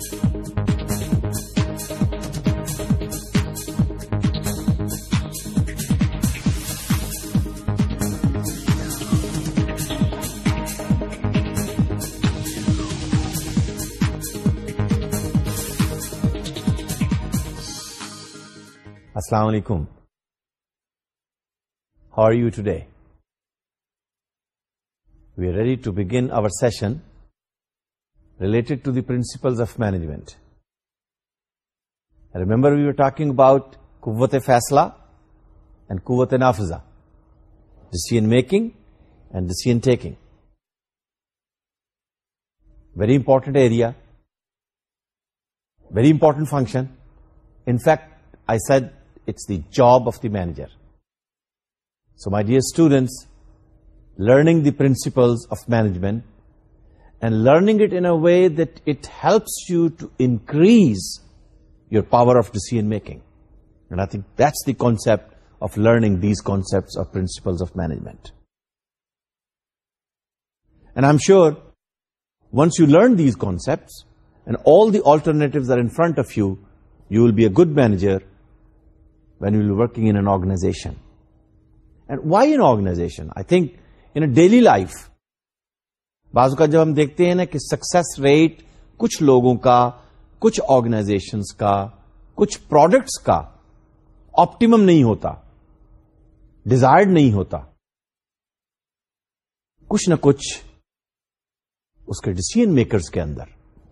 السلام علیکم are you today we ready to begin our session related to the principles of management remember we are talking about کت فیسلا and قوت نافذہ decision making and decision very important area very important function in fact I say it's the job of the manager so my dear students learning the principles of management and learning it in a way that it helps you to increase your power of decision making. And I think that's the concept of learning these concepts or principles of management. And I'm sure once you learn these concepts and all the alternatives are in front of you, you will be a good manager when you will be working in an organization. And why an organization? I think in a daily life, بازو کا جب ہم دیکھتے ہیں نا کہ success rate کچھ لوگوں کا کچھ آرگنائزیشن کا کچھ پروڈکٹس کا آپٹیم نہیں ہوتا ڈیزائرڈ نہیں ہوتا کچھ نہ کچھ اس کے ڈسیزن میکرز کے اندر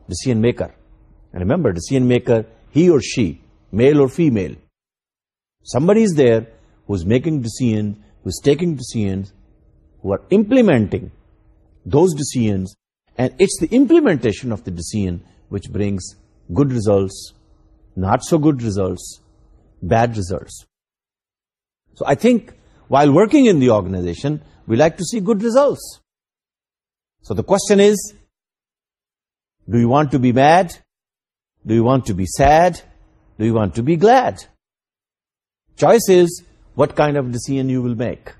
decision maker remember decision maker he اور شی میل اور female someone is there is making taking decision who are implementing those decisions, and it's the implementation of the decision which brings good results, not so good results, bad results. So I think while working in the organization, we like to see good results. So the question is, do you want to be mad? Do you want to be sad? Do you want to be glad? Choice is what kind of decision you will make,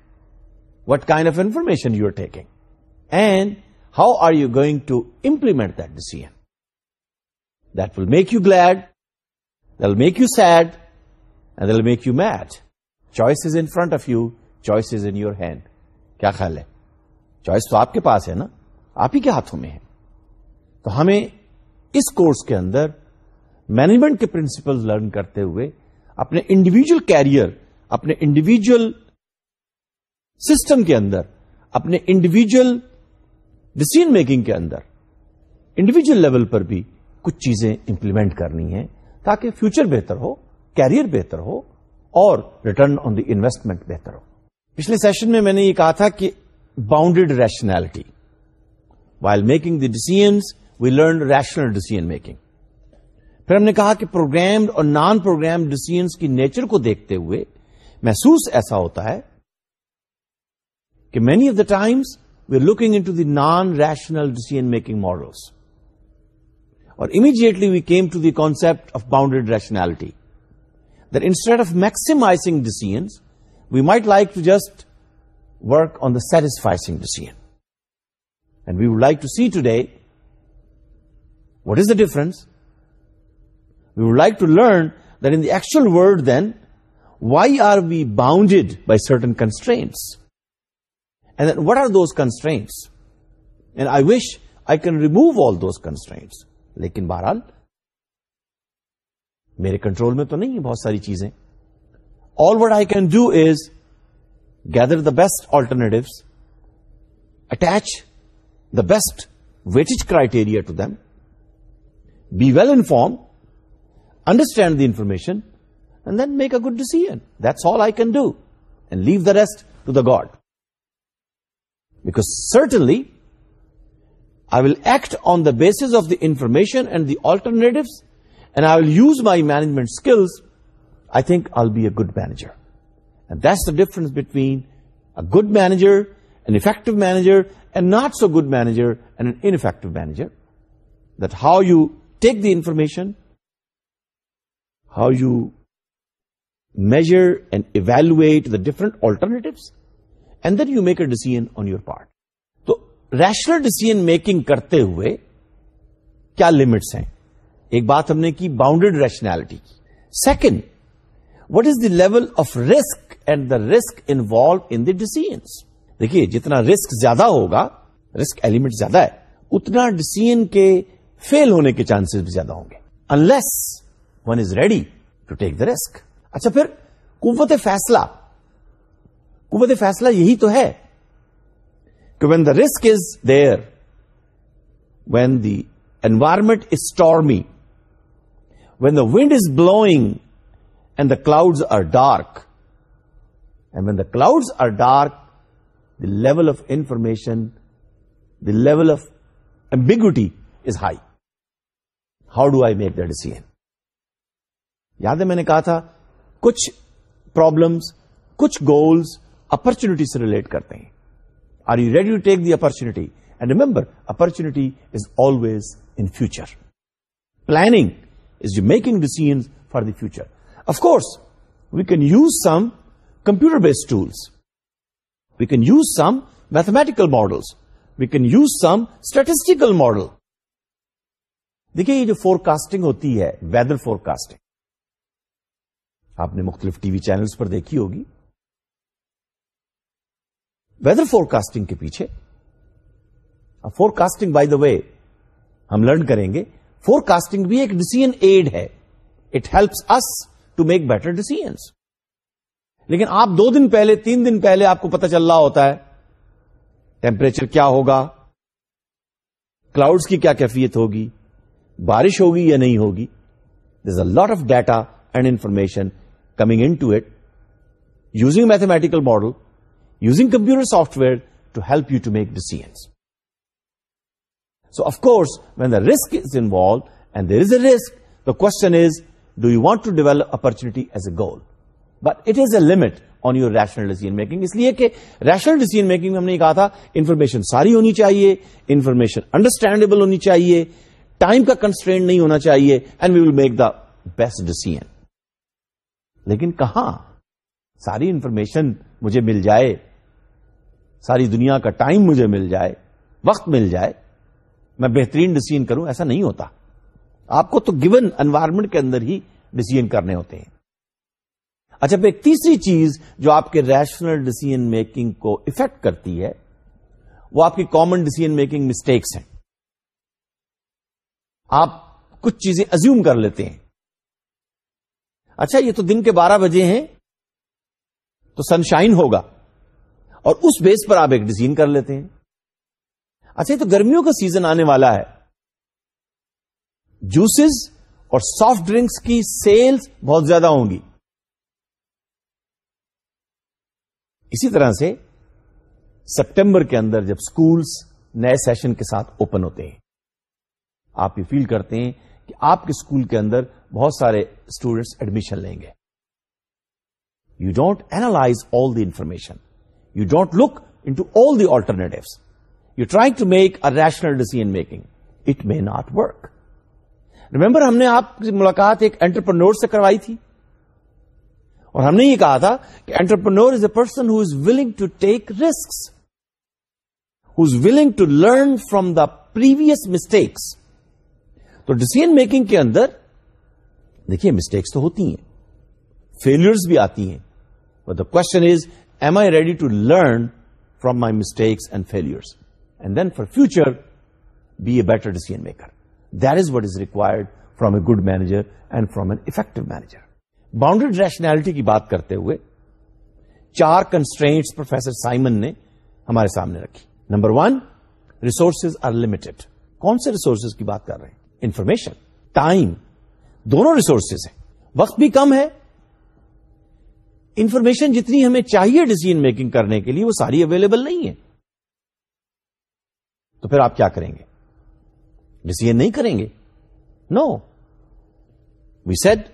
what kind of information you are taking. And how are you going to implement that decision that will make you glad will make you sad and will make you mad choice is in front of you choice is in your hand کیا خیال ہے choice تو آپ کے پاس ہے نا آپ ہی کے ہاتھوں میں ہے تو ہمیں اس کورس کے اندر مینجمنٹ کے پرنسپل لرن کرتے ہوئے اپنے انڈیویجل کیریئر اپنے انڈیویجل سسٹم کے اندر اپنے انڈیویجل ڈسیزن میکنگ کے اندر انڈیویجل لیول پر بھی کچھ چیزیں امپلیمنٹ کرنی ہیں تاکہ فیوچر بہتر ہو کیریئر بہتر ہو اور ریٹرن آن دی انویسٹمنٹ بہتر ہو پچھلے سیشن میں میں نے یہ کہا تھا کہ bounded rationality while making the decision we learn rational decision making پھر ہم نے کہا کہ پروگرام اور نان پروگرام ڈیسیژ کی نیچر کو دیکھتے ہوئے محسوس ایسا ہوتا ہے کہ many of the times We're looking into the non-rational decision-making models. Or immediately we came to the concept of bounded rationality. That instead of maximizing decisions, we might like to just work on the satisficing decision. And we would like to see today, what is the difference? We would like to learn that in the actual world then, why are we bounded by certain constraints? What are those constraints and I wish I can remove all those constraints لیکن بہرحال میرے control میں تو نہیں ہے بہت ساری چیزیں all what I can do is gather the best alternate attach the best weightage criteria to them be well inform understand the information then make a good decision that's all I can do and leave the rest to the god Because certainly, I will act on the basis of the information and the alternatives, and I will use my management skills. I think I'll be a good manager. And that's the difference between a good manager, an effective manager, and not so good manager, and an ineffective manager. That how you take the information, how you measure and evaluate the different alternatives, and then you make a decision on your part تو rational decision making کرتے ہوئے کیا limits ہیں ایک بات ہم نے کی باؤنڈیڈ ریشنلٹی کی second what is the level of risk and the risk involve in decisions دیکھیے جتنا رسک زیادہ ہوگا رسک ایلیمنٹ زیادہ ہے اتنا ڈسیزن کے فیل ہونے کے چانسز بھی زیادہ ہوں گے unless one is ready to take the risk اچھا پھر قوت فیصلہ قوت فیصلہ یہی تو ہے کہ when the risk is there when the environment is stormy when the wind is blowing and the cloud are dark and when the cloud are dark the level of information the level of ambiguity is high how do I make the decision یاد ہے میں نے کہا تھا کچھ problems کچھ goals opportunity سے relate کرتے ہیں are you ready to take the opportunity and remember opportunity is always in future planning is you making decision for the future of course we can use some computer based tools we can use some mathematical models we can use some statistical model دیکھیے یہ جو forecasting ہوتی ہے weather forecasting آپ نے مختلف T V channels پر دیکھی ہوگی ویدر فور کاسٹنگ کے پیچھے forecasting by the way ہم لرن کریں گے فور کاسٹنگ بھی ایک ڈسیزن ایڈ ہے it helps us to make better decisions لیکن آپ دو دن پہلے تین دن پہلے آپ کو پتا چل رہا ہوتا ہے ٹیمپریچر کیا ہوگا کلاؤڈس کی کیا کیفیت ہوگی بارش ہوگی یا نہیں ہوگی دز a lot of data and information coming in to it using mathematical model using computer software to help you to make decision so of course when the risk is involved and there is a risk the question is do you want to develop opportunity as a goal but it as a limit on your rational decision making اس لیے کہ rational decision making میں ہم نے کہا تھا information ساری ہونی چاہیے انفارمیشن انڈرسٹینڈیبل ہونی چاہیے ٹائم کا کنسٹرینڈ نہیں ہونا چاہیے and we will make the best decision لیکن کہاں ساری انفارمیشن مجھے مل جائے ساری دنیا کا ٹائم مجھے مل جائے وقت مل جائے میں بہترین ڈسیزن کروں ایسا نہیں ہوتا آپ کو تو گیون انوائرمنٹ کے اندر ہی ڈسیزن کرنے ہوتے ہیں اچھا پھر ایک تیسری چیز جو آپ کے ریشنل ڈسیزن میکنگ کو افیکٹ کرتی ہے وہ آپ کی کامن ڈسیزن میکنگ مسٹیکس ہیں آپ کچھ چیزیں ازیوم کر لیتے ہیں اچھا یہ تو دن کے بارہ بجے ہیں تو سن شائن ہوگا اور اس بیس پر آپ ایک ڈیزائن کر لیتے ہیں اچھا یہ تو گرمیوں کا سیزن آنے والا ہے جوسز اور سافٹ ڈرنکس کی سیلز بہت زیادہ ہوں گی اسی طرح سے سپٹمبر کے اندر جب سکولز نئے سیشن کے ساتھ اوپن ہوتے ہیں آپ یہ فیل کرتے ہیں کہ آپ کے اسکول کے اندر بہت سارے اسٹوڈینٹس ایڈمیشن لیں گے you don't analyse all the information don't look into all the alternate you try to make a rational decision making it may not work remember ہم نے آپ کی ملاقات ایک اینٹرپرنور سے کروائی تھی اور ہم نے یہ کہا تھا کہ entrepreneur is a person who is willing to take risk ہولنگ to learn from the previous mistakes تو ڈسیزن میکنگ کے اندر دیکھیے مسٹیکس تو ہوتی ہیں فیل بھی آتی ہیں question is am I ready to learn from my mistakes and fails then for future be a better decision maker this what is required from a good manager and from an effective manager bounded rationality کی بات کرتے ہوئے چار constraints professor Simon نے ہمارے سامنے رکھی number one resources are limited کون سے ریسورسز کی بات کر رہے ہیں انفارمیشن ٹائم دونوں ریسورسز ہیں وقت بھی کم ہے انفارمیشن جتنی ہمیں چاہیے ڈیسیجن میکنگ کرنے کے لیے وہ ساری اویلیبل نہیں ہے تو پھر آپ کیا کریں گے ڈسیزن نہیں کریں گے نو we set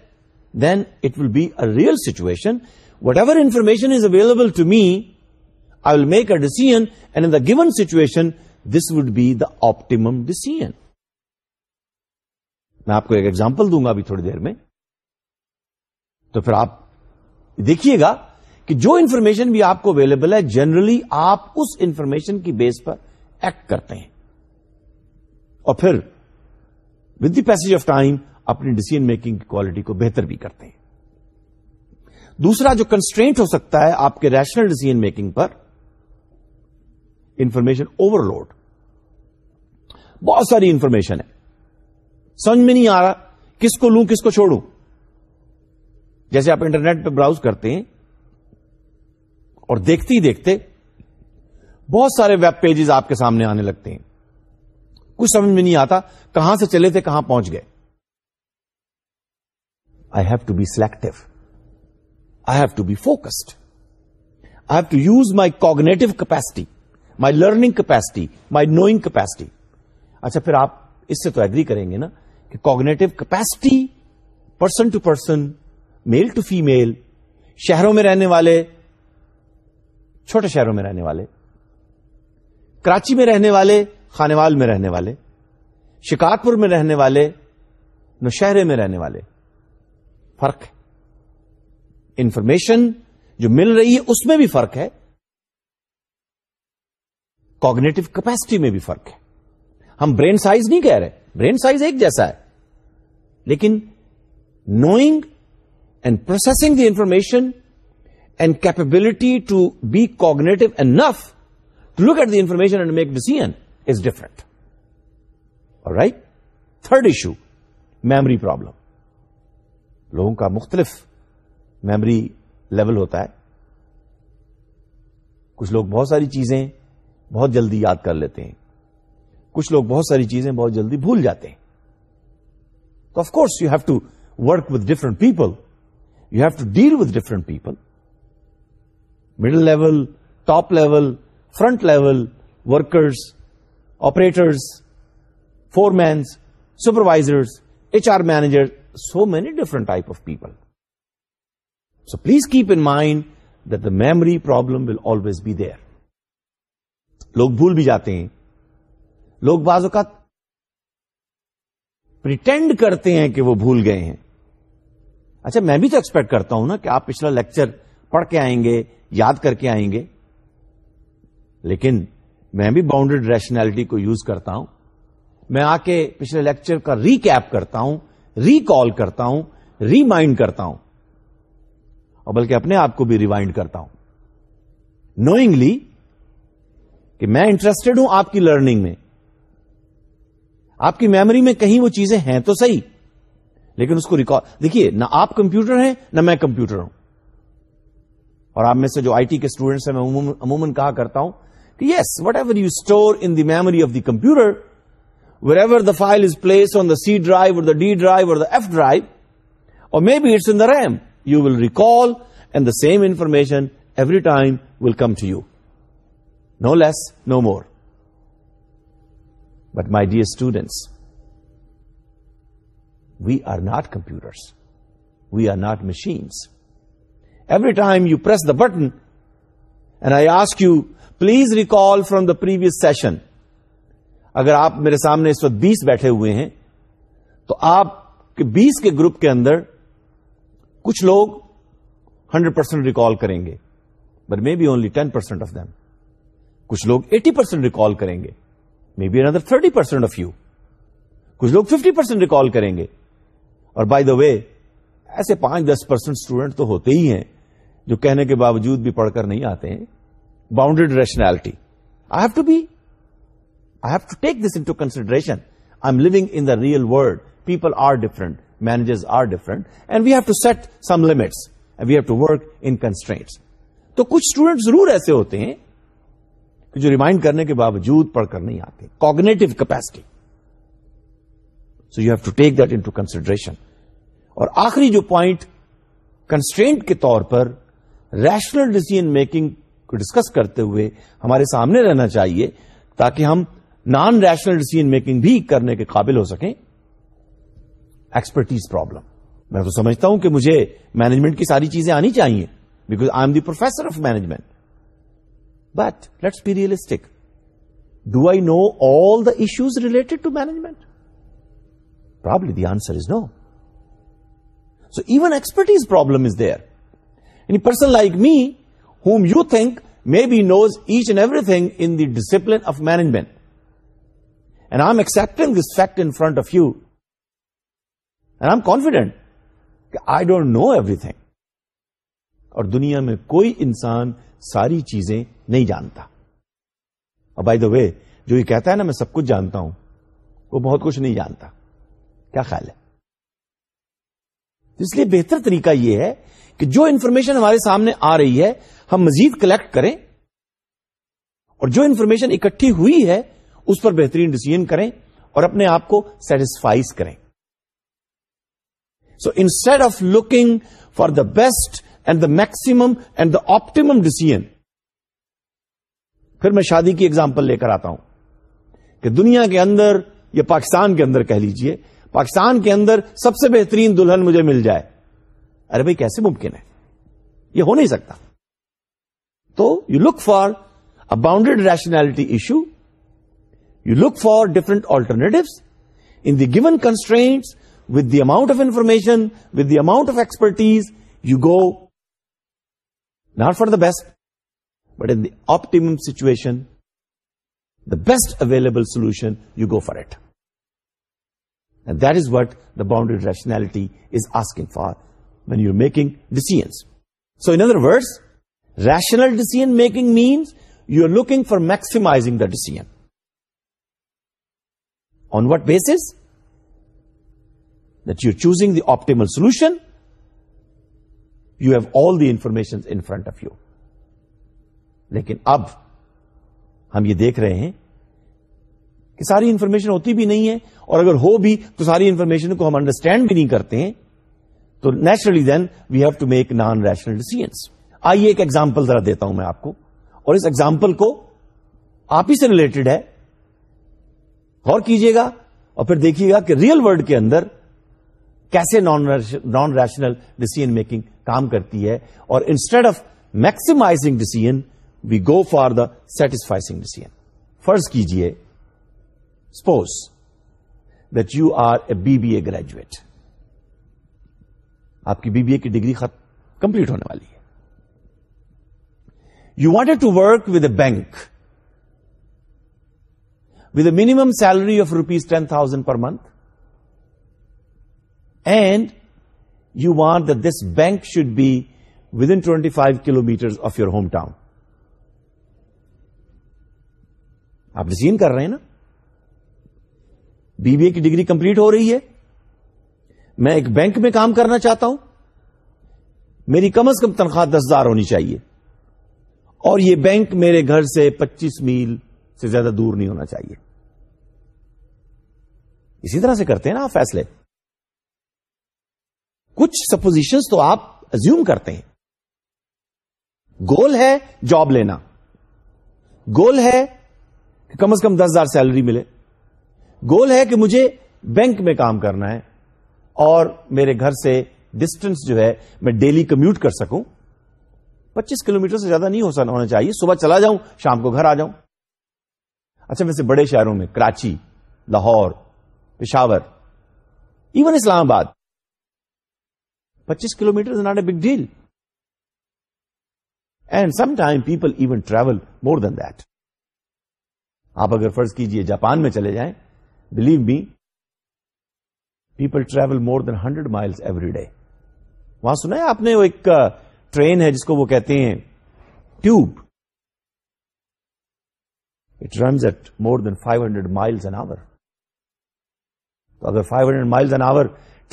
then it will be a real situation whatever information is available to me I will make a decision in the given situation this would be the optimum decision میں آپ کو ایک example دوں گا ابھی تھوڑی دیر میں تو پھر آپ دیکھیے گا کہ جو انفارمیشن بھی آپ کو اویلیبل ہے جنرلی آپ اس انفارمیشن کی بیس پر ایکٹ کرتے ہیں اور پھر with the pace of time اپنی ڈسیزن میکنگ کی کوالٹی کو بہتر بھی کرتے ہیں دوسرا جو کنسٹرینٹ ہو سکتا ہے آپ کے ریشنل ڈسیزن میکنگ پر انفارمیشن اوور لوڈ بہت ساری انفارمیشن ہے سمجھ میں نہیں آ رہا کس کو لوں کس کو چھوڑوں جیسے آپ انٹرنیٹ پہ براؤز کرتے ہیں اور دیکھتے ہی دیکھتے بہت سارے ویب پیجز آپ کے سامنے آنے لگتے ہیں کچھ سمجھ میں نہیں آتا کہاں سے چلے تھے کہاں پہنچ گئے I have to be selective I have to be focused I have to use my cognitive capacity my learning capacity my knowing capacity اچھا پھر آپ اس سے تو ایگری کریں گے نا کہ cognitive capacity person to person male to female شہروں میں رہنے والے چھوٹے شہروں میں رہنے والے کراچی میں رہنے والے خانوال میں رہنے والے شکارپور میں رہنے والے نوشہرے میں رہنے والے فرق ہے انفارمیشن جو مل رہی ہے اس میں بھی فرق ہے کوگنیٹو کیپیسٹی میں بھی فرق ہے ہم برین سائز نہیں کہہ رہے برین سائز ایک جیسا ہے لیکن knowing processing the information and capability to be cognitive and enough to look at the information and make decision is different اور right third issue memory problem لوگوں کا مختلف میمری لیول ہوتا ہے کچھ لوگ بہت ساری چیزیں بہت جلدی یاد کر لیتے ہیں کچھ لوگ بہت ساری چیزیں بہت جلدی بھول جاتے ہیں تو of course you have to work with different people you have to deal with different people middle level top level front level workers operators foremen supervisor H R manager so many different type of people so please keep in mind that the memory problem will always be there لوگ بھول بھی جاتے ہیں لوگ بعض اوقات کرتے ہیں کہ وہ بھول گئے ہیں اچھا میں بھی تو ایکسپیکٹ کرتا ہوں نا کہ آپ پچھلا لیکچر پڑھ کے آئیں گے یاد کر کے آئیں گے لیکن میں بھی باؤنڈیڈ ریشنلٹی کو یوز کرتا ہوں میں آ کے پچھلے لیکچر کا ریکیپ کرتا ہوں ریکال کرتا ہوں ریمائنڈ کرتا ہوں اور بلکہ اپنے آپ کو بھی ریمائنڈ کرتا ہوں نوئنگلی کہ میں انٹرسٹڈ ہوں آپ کی لرننگ میں آپ کی میموری میں کہیں وہ چیزیں ہیں تو صحیح لیکن اس کو ریکارڈ دیکھیے نہ آپ کمپیوٹر ہیں نہ میں کمپیوٹر ہوں اور آپ میں سے جو آئی ٹی کے اسٹوڈینٹس ہیں میں عموماً کہا کرتا ہوں کہ yes whatever you store in the memory of the computer wherever the file is place on the C drive the D drive or F drive or maybe it's in RAM you will recall and the same information every time will come to you no less no more but my dear students we are not computers we are not machines every time you press button and I ask you please recall from the previous session اگر آپ میرے سامنے اس وقت بیس بیٹھے ہوئے ہیں تو آپ کے بیس کے گروپ کے اندر کچھ لوگ ہنڈریڈ پرسینٹ ریکال کریں گے but maybe only ten percent of them کچھ لوگ ایٹی پرسینٹ ریکال کریں گے مے بی اندر تھرٹی پرسینٹ آف یو کچھ لوگ ففٹی پرسینٹ ریکال کریں گے اور بائی دا وے ایسے پانچ دس پرسینٹ اسٹوڈینٹ تو ہوتے ہی ہیں جو کہنے کے باوجود بھی پڑھ کر نہیں آتے ہیں bounded rationality I have to be I have to take this in to consideration I am لوگ in the real world people are different managers are different and we have to set some limits we have to work in constraints تو کچھ student ضرور ایسے ہوتے ہیں کہ جو remind کرنے کے باوجود پڑھ کر نہیں آتے cognitive capacity so you have to take that into consideration اور آخری جو پوائنٹ کنسٹرینٹ کے طور پر ریشنل ڈیسیژ میکنگ کو ڈسکس کرتے ہوئے ہمارے سامنے رہنا چاہیے تاکہ ہم نان ریشنل ڈیسیزن میکنگ بھی کرنے کے قابل ہو سکیں ایکسپرٹیز پرابلم میں تو سمجھتا ہوں کہ مجھے مینجمنٹ کی ساری چیزیں آنی چاہیے because I am the professor of management but let's be realistic do I know all the issues related to management answer is no so even expertise problem like me whom you think maybe knows each and everything in discipline of management I ایک this fact in front of you am confident کہ I don't know everything اور دنیا میں کوئی انسان ساری چیزیں نہیں جانتا اور بائی دا وے جو یہ کہتا ہے نا میں سب کچھ جانتا ہوں وہ بہت کچھ نہیں جانتا کیا خیال ہے اس لیے بہتر طریقہ یہ ہے کہ جو انفارمیشن ہمارے سامنے آ رہی ہے ہم مزید کلیکٹ کریں اور جو انفارمیشن اکٹھی ہوئی ہے اس پر بہترین ڈسیزن کریں اور اپنے آپ کو سیٹسفائز کریں so instead of looking for the best and the maximum and the optimum decision پھر میں شادی کی ایگزامپل لے کر آتا ہوں کہ دنیا کے اندر یا پاکستان کے اندر کہہ لیجئے پاکستان کے اندر سب سے بہترین دلہن مجھے مل جائے ارے بھائی کیسے ممکن ہے یہ ہو نہیں سکتا تو you look for a bounded rationality issue you look for different alternatives in the given constraints with the amount of information with the amount of expertise you go not for the best but in the optimum situation the best available solution you go for it this what the bounded rationality is asking for when you are making decisions so in other وز rational decision making means you are looking for maximising the decision on what basis that you are choosing the optimal solution you have all the information in front of you لیکن اب ہم یہ دیکھ رہے ہیں کہ ساری انفارمیشن ہوتی بھی نہیں ہے اور اگر ہو بھی تو ساری انفارمیشن کو ہم انڈرسٹینڈ بھی نہیں کرتے ہیں تو naturally then we have to make non rational decisions آئیے ایک ایگزامپل ذرا دیتا ہوں میں آپ کو اور اس ایگزامپل کو آپ ہی سے ریلیٹڈ ہے غور کیجیے گا اور پھر دیکھیے گا کہ ریئل ولڈ کے اندر کیسے نان ریشنل ڈیسیجن میکنگ کام کرتی ہے اور instead of maximising decision we go for the satisficing decision فرض کیجیے suppose that you are a B A graduate آپ کی بی بی اے کی ڈگری ختم کمپلیٹ ہونے والی ہے you wanted to work with a bank with a minimum salary of rupees ten thousand per month and you want this bank should be within twenty five kilo metre of your home town آپ رسی کر رہے ہیں نا B B A کی degree complete ہو رہی ہے میں ایک بینک میں کام کرنا چاہتا ہوں میری کم از کم تنخواہ دس ہزار ہونی چاہیے اور یہ بینک میرے گھر سے پچیس میل سے زیادہ دور نہیں ہونا چاہیے اسی طرح سے کرتے ہیں نا آپ فیصلے کچھ سپوزیشن تو آپ ازیوم کرتے ہیں گول ہے جاب لینا گول ہے کہ کم از کم دس ہزار سیلری ملے گول ہے کہ مجھے بینک میں کام کرنا ہے اور میرے گھر سے ڈسٹینس جو ہے میں ڈیلی کمیوٹ کر سکوں پچیس کلو سے زیادہ نہیں ہو سکا ہونا چاہیے صبح چلا جاؤں شام کو گھر آ جاؤں اچھا ویسے بڑے شہروں میں کراچی لاہور پشاور ایون اسلام آباد پچیس کلو metre big deal and some time people even travel more than that آپ اگر فرض کیجئے جاپان میں چلے جائیں believe me people travel more than hundred miles every day وہاں سنا ہے آپ نے وہ ایک ٹرین ہے جس کو وہ کہتے ہیں to be at more than five hundred miles an hour تو اگر five hundred miles an hour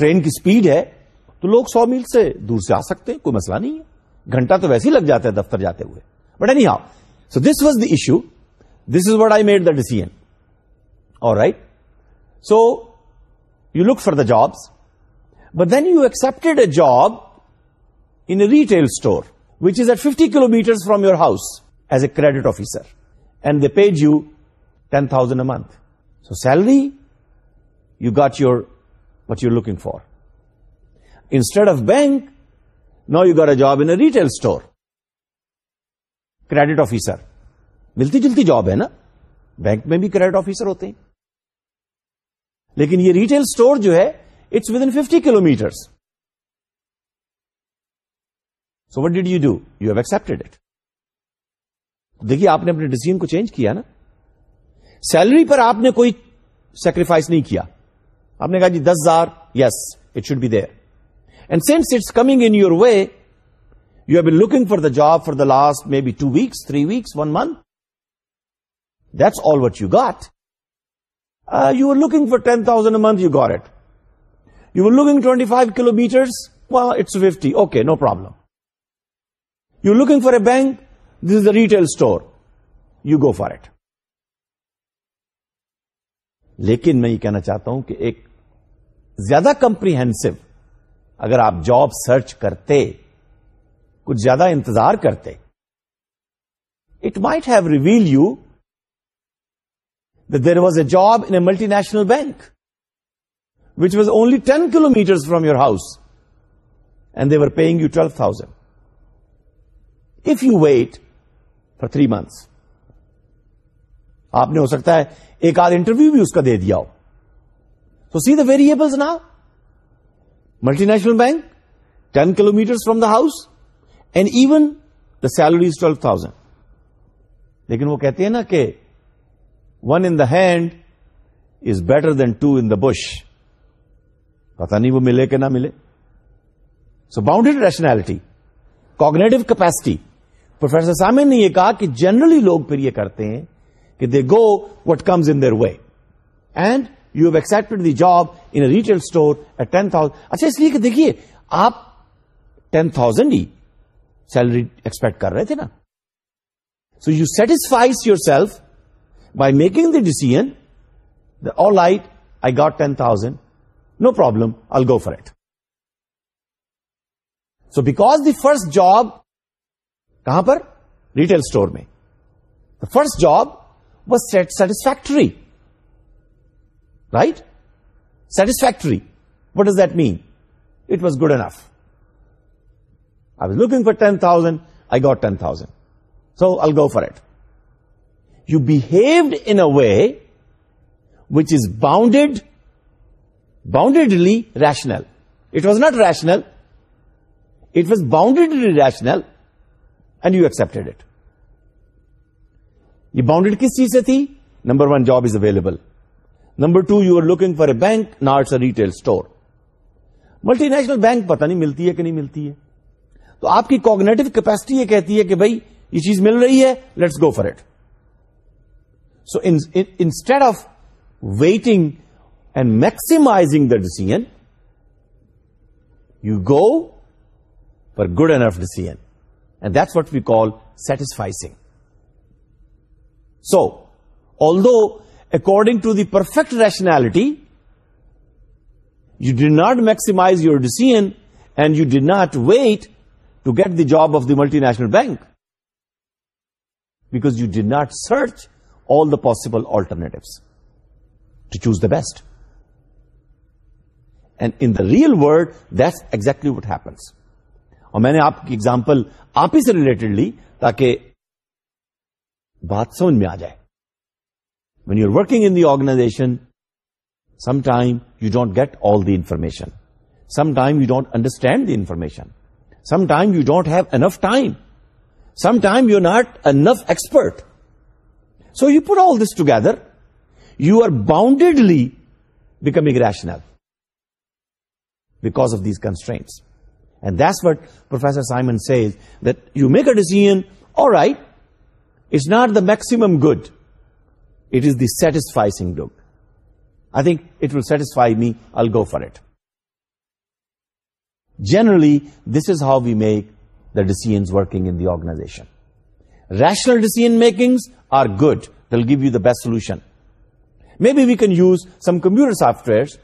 train کی اسپیڈ ہے تو لوگ سو میل سے دور سے آ سکتے ہیں کوئی مسئلہ نہیں ہے گھنٹہ تو ویسے ہی لگ جاتا ہے دفتر جاتے ہوئے but anyhow so this was the issue this is what I made the decision اور right so you look for the jobs but then you expected a job in retail store which is at fifty kilometre from your house as a credit officer and they paid you ten thousand a month so salary you got your what you looking for instead of bank know you got a job in retail store credit officer ملتی جلتی job ہے نا bank میں بھی credit officer ہوتے ہیں لیکن یہ ریٹیل اسٹور جو ہے it's within fifty kilometres what did you do you have accepted it دیکھیے آپ نے اپنے ڈیسیزن کو چینج کیا نا سیلری پر آپ نے کوئی سیکریفائس نہیں کیا آپ نے کہا جی دس ہزار yes it should be there and since it's coming in your way you have been looking for the job for the last maybe two weeks three weeks one month that's all what you got you are looking for ten thousand month you got it you are looking twenty five kilo mattress it's fifty okay no problem you looking for a bank this is a retail store you go for it لیکن میں یہ کہنا چاہتا ہوں کہ ایک زیادہ comprehensive اگر آپ جاب سرچ کرتے کچھ زیادہ انتظار کرتے it might have reveal you there was a job in multinational bank which was only ten kilometre from your house and they paying you twelve thousand If you wait for three months آپ نے ہو سکتا ہے ایک آدھ interview بھی اس کا دے دیا ہو سو سی دا ویریبلس نا multinational bank ten kilometre from the house and even the salaries twelve thousand لیکن وہ کہتے ہیں نا کہ one in the hand is better than two in the bush پتا نہیں وہ ملے کہ نہ ملے so bounded rationality cognitive capacity professor Simon نے یہ کہا کہ جنرلی لوگ پھر یہ کرتے ہیں کہ they go what comes in way and you have accept the job in retail store at ten thousand اچھا اس لیے کہ دیکھیے آپ ٹین تھاؤزینڈ ہی سیلری ایکسپیکٹ کر رہے تھے نا so you satisfies yourself by making the decision all right I got ten thousand no problem I'll go for it so because the first job کہاں پر ریٹیل اسٹور میں the first job was satisfactory right satisfactory what does that mean it was good enough I was looking for ten thousand I got ten thousand so I'll go for it behaved in a way which is bounded boundedly rational it was not rational it was boundedly rational and you accept it یہ bounded کس چیز سے تھی number one job is available number two you are looking for a bank knots a retail store multinational bank پتہ نہیں ملتی ہے کہ نہیں ملتی ہے تو آپ کی کوگنیٹو کیپیسٹی یہ کہتی ہے کہ بھائی یہ چیز مل رہی ہے let's go for it So instead of waiting and maximizing the decision, you go for good enough decision. And that's what we call satisficing. So, although according to the perfect rationality, you did not maximize your decision and you did not wait to get the job of the multinational bank, because you did not search all the possible alternatives to choose the best. And in the real world, that's exactly what happens. اور میں نے آپ کی example آپ ہی سے related لی تاکہ بات سمجھ میں آ جائے when you are working in the organization some time you don't get all the information some time you don't understand the information some time you don't have enough time some time you not enough expert So you put all this together, you are boundedly becoming rational because of these constraints. And that's what Professor Simon says, that you make a decision, all right, it's not the maximum good, it is the satisficing good. I think it will satisfy me, I'll go for it. Generally, this is how we make the decisions working in the organization. Rational decision makings are good. They'll give you the best solution. Maybe we can use some computer softwares,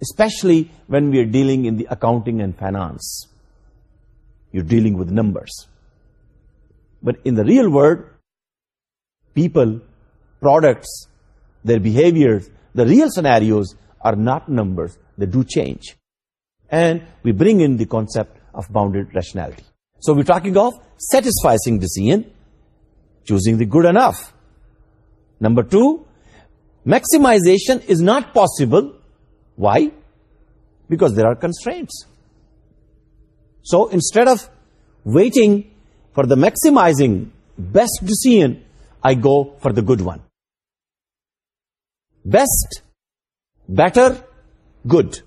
especially when we are dealing in the accounting and finance. You're dealing with numbers. But in the real world, people, products, their behaviors, the real scenarios are not numbers. They do change. And we bring in the concept of bounded rationality. So we're talking of satisfying decision, choosing the good enough. Number two, maximization is not possible. Why? Because there are constraints. So instead of waiting for the maximizing best decision, I go for the good one. Best, better, good.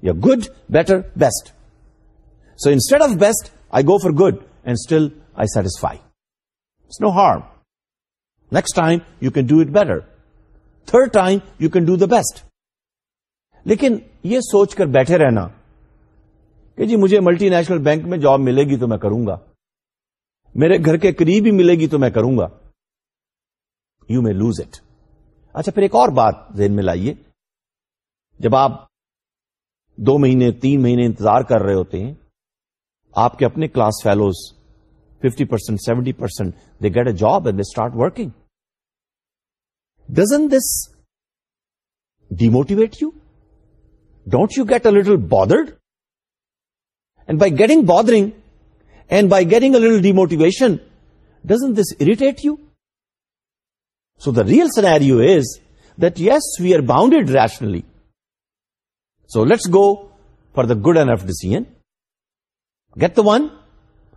You're good, better, best. So instead of best, go for good and still I satisfy it's no hard next time you can do it better third time you can do the best لیکن یہ سوچ کر بیٹھے رہنا کہ جی مجھے multinational bank میں جاب ملے گی تو میں کروں گا میرے گھر کے قریب ہی ملے گی تو میں کروں گا یو میں لوز اٹ اچھا پھر ایک اور بات ذہن میں لائیے جب آپ دو مہینے تین مہینے انتظار کر رہے ہوتے ہیں آپ کے اپنے class fellows fifty percent seventy percent they get a job and they start working doesn't this demotivate you don't you get a little bothered and by getting bothering and by getting a little demotivation doesn't this irritate you so the real scenario is that yes we are bounded rationally so let's go for the good and F decision Get the one,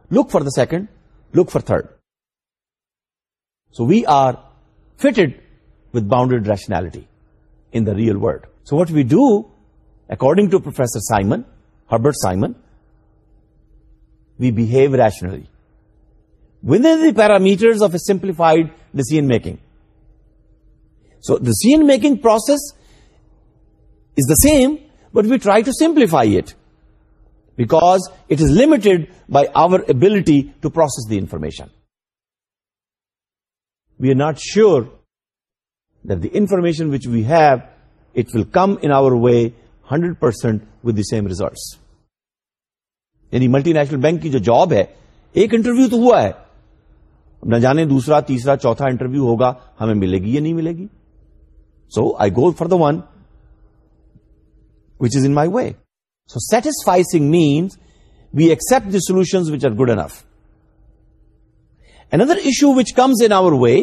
look for the second, look for third. So we are fitted with bounded rationality in the real world. So what we do, according to Professor Simon, Herbert Simon, we behave rationally within the parameters of a simplified decision making. So decision making process is the same, but we try to simplify it. Because it is limited by our ability to process the information we are not sure that the information which we have it will come in our way hundred percent with the same results یعنی multinational bank کی جو job ہے ایک interview تو ہوا ہے نہ جانے دوسرا تیسرا چوتھا انٹرویو ہوگا ہمیں ملے گی یا نہیں ملے گی so I go for the one which is in my way so satisficing means we accept the solution which are good enough another issue which comes in our way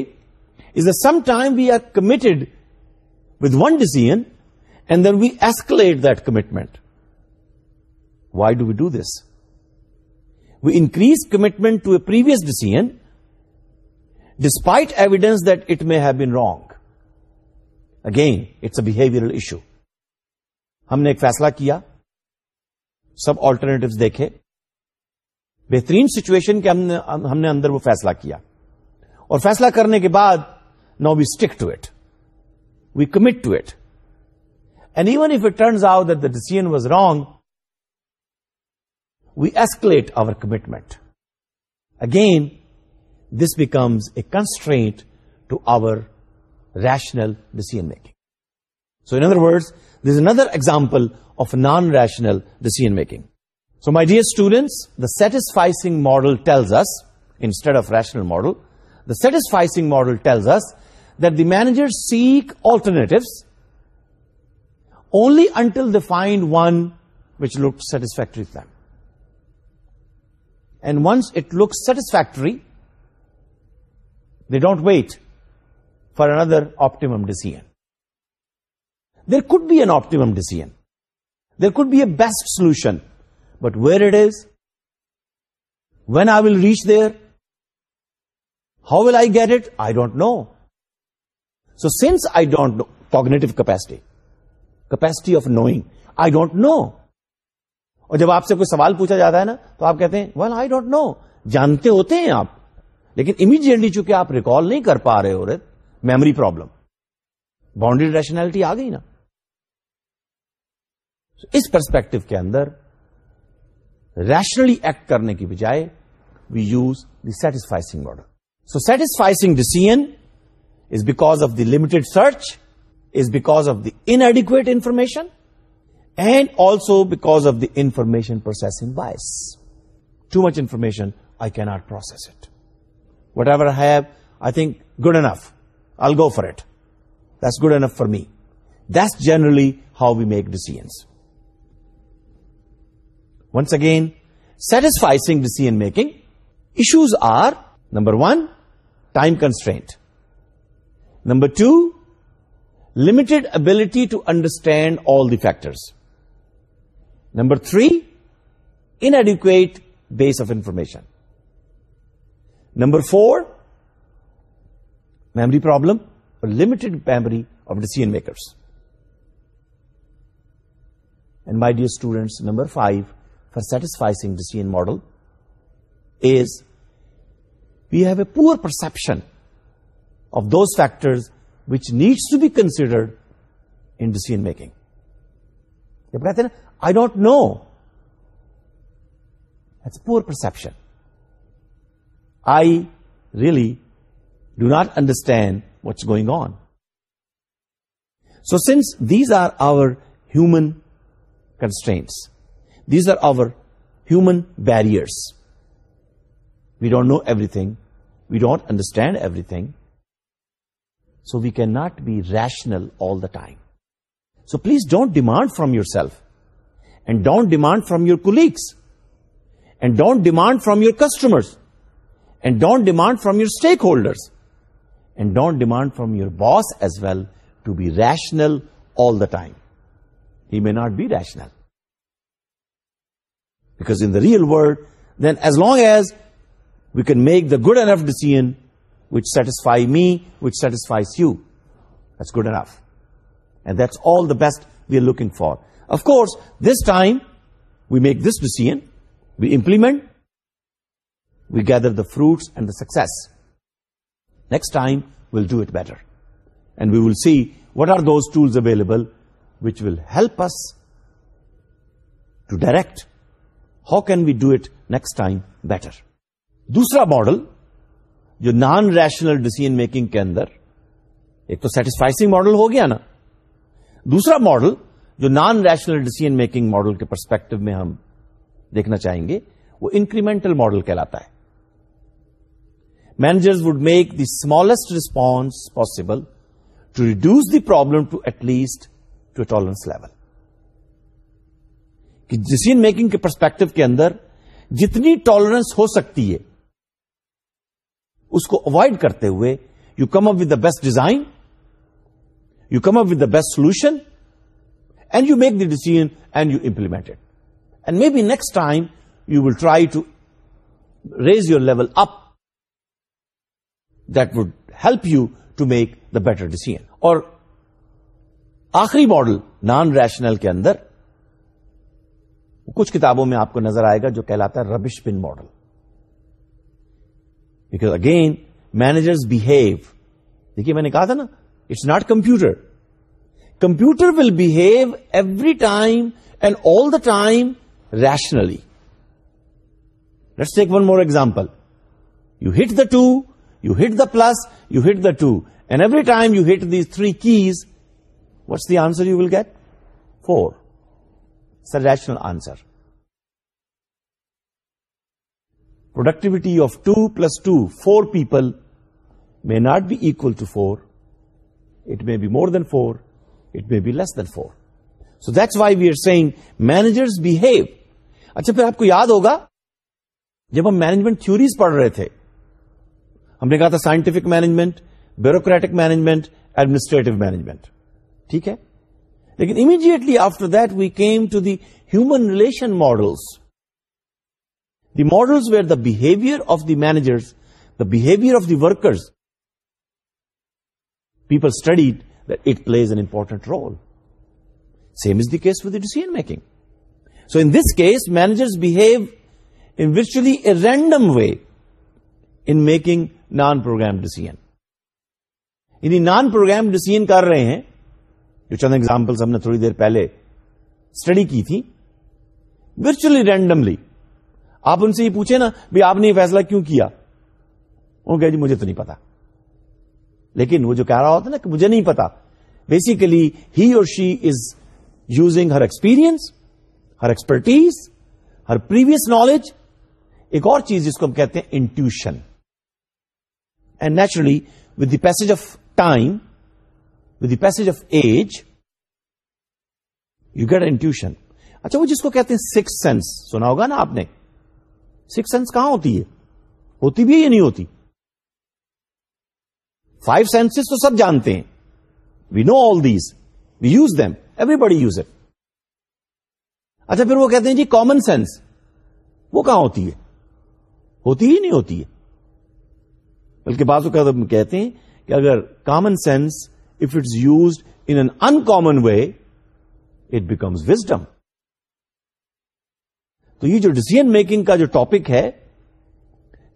is a some time we are committed with one decision and then we escalate that commitment why do we do this we increase commitment to a previous decision despite evidence that it may have been wrong again it's a behaviour issue ہم نے ایک فیصلہ کیا سب alternative دیکھے بہترین situation کے ہم نے اندر وہ فیصلہ کیا اور فیصلہ کرنے کے بعد نا we stick to it we commit to it and even if it turns out the decision was wrong we escalate our commitment again this becomes a constraint to our rational decision making so in other word this another example of non-rational decision-making. So my dear students, the satisficing model tells us, instead of rational model, the satisficing model tells us that the managers seek alternatives only until they find one which looks satisfactory to them. And once it looks satisfactory, they don't wait for another optimum decision. There could be an optimum decision. could be a best solution but where it is when I will reach there how will I get it I don't know so since I don't know cognitive capacity capacity of knowing I don't know اور جب آپ سے کوئی سوال پوچھا جاتا ہے نا تو آپ کہتے ہیں ویل آئی ڈونٹ نو جانتے ہوتے ہیں آپ لیکن امیڈیٹلی چونکہ آپ ریکال نہیں کر پا رہے ہو رہے میموری پرابلم باؤنڈری ریشنلٹی آ گئی نا اس پرسپیکٹو کے اندر ریشنلی ایکٹ کرنے کی بجائے we use the satisficing order so satisficing decision is because of the limited search is because of the inadequate information and also because of the information processing voice too much information I کی not process it whatever have I think good enough I go for it this good enough for me this generally how we make decision Once again, satisfying decision making issues are, number one, time constraint. Number two, limited ability to understand all the factors. Number three, inadequate base of information. Number four, memory problem or limited memory of decision makers. And my dear students, number five, for satisfying decision model is we have a poor perception of those factors which needs to be considered in decision making. I don't know. That's poor perception. I really do not understand what's going on. So since these are our human constraints, these are our human barriers. We don't know everything. We don't understand everything. So we cannot be rational all the time. So please don't demand from yourself. And don't demand from your colleagues. And don't demand from your customers. And don't demand from your stakeholders. And don't demand from your boss as well to be rational all the time. He may not be rational. Because in the real world, then as long as we can make the good enough decision which satisfies me, which satisfies you, that's good enough. And that's all the best we are looking for. Of course, this time, we make this decision, we implement, we gather the fruits and the success. Next time, we'll do it better. And we will see what are those tools available which will help us to direct how can we do it next time better دوسرا model جو non rational decision making کے اندر ایک تو satisficing model ہو گیا نا دوسرا model جو non rational decision making model کے پرسپیکٹو میں ہم دیکھنا چاہیں گے وہ انکریمنٹل ماڈل کہلاتا ہے managers would make the smallest response possible to reduce the problem to at least to tolerance level decision making کے پرسپیکٹو کے اندر جتنی ٹالرنس ہو سکتی ہے اس کو اوائڈ کرتے ہوئے you come up with the best design you come up with the best solution and you make the decision and you implement and maybe next time you will try to raise your level up that would help you to make the better decision اور آخری model non rational کے اندر کچھ کتابوں میں آپ کو نظر آئے گا جو کہلاتا ہے rubbish bin model because again managers behave دیکھیے میں نے کہا تھا نا it's not computer computer will behave every time and all the time rationally let's take one more example you hit the two you hit the plus you hit the two and every time you hit these three keys what's the answer you will get four it's a rational answer productivity of two plus to four people may not be equal to four it may be more than four it may be less than four so that's why we are سیگ manager behave اچھا پھر آپ کو یاد ہوگا جب ہم management theories پڑھ رہے تھے ہم نے کہا تھا scientific management bureaucratic management administrative management ٹھیک ہے لیکن immediately after that we came to the human relation models the models where the behaviour of the managers the behaviour of the workers people that it plays an important role same is the case with decision making so in this case manager behave in virtually a random way in making non programme decision یعنی non programme ڈیسیژ کر رہے ہیں جو چند examples ہم نے تھوڑی دیر پہلے اسٹڈی کی تھی ورچولی رینڈملی آپ ان سے یہ پوچھیں نا بھائی آپ نے یہ فیصلہ کیوں کیا جی مجھے تو نہیں پتا لیکن وہ جو کہہ رہا ہوتا نا کہ مجھے نہیں پتا بیسیکلی ہی اور she is using her experience her expertise her previous knowledge ایک اور چیز جس کو ہم کہتے ہیں intuition and naturally with the pace of time pace of age you get intuition اچھا وہ جس کو کہتے ہیں سکس سینس سنا ہوگا نا آپ نے سکس سینس کہاں ہوتی ہے ہوتی بھی ہے یا نہیں ہوتی فائیو سینس تو سب جانتے ہیں we know all these we use them everybody use it اچھا پھر وہ کہتے ہیں جی کامن سینس وہ کہاں ہوتی ہے ہوتی ہی نہیں ہوتی ہے بلکہ بعض کہتے ہیں کہ اگر common sense it use in common way it becomes wisdom تو یہ جو ڈسیزن میکنگ کا جو ٹاپک ہے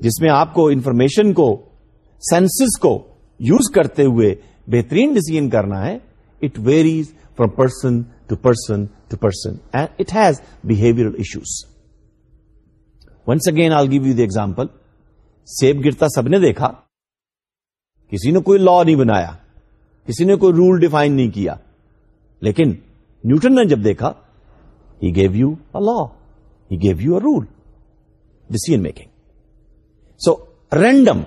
جس میں آپ کو انفارمیشن کو سینسز کو یوز کرتے ہوئے بہترین ڈسیزن کرنا ہے it varies from person to person to person and it has behaviour issues once again all give you the example سیب گرتا سب نے دیکھا کسی نے کوئی لا نہیں بنایا کسی نے کوئی رول ڈیفائن نہیں کیا لیکن نیوٹن نے جب دیکھا ہی give you a law he give you a rule decision making so random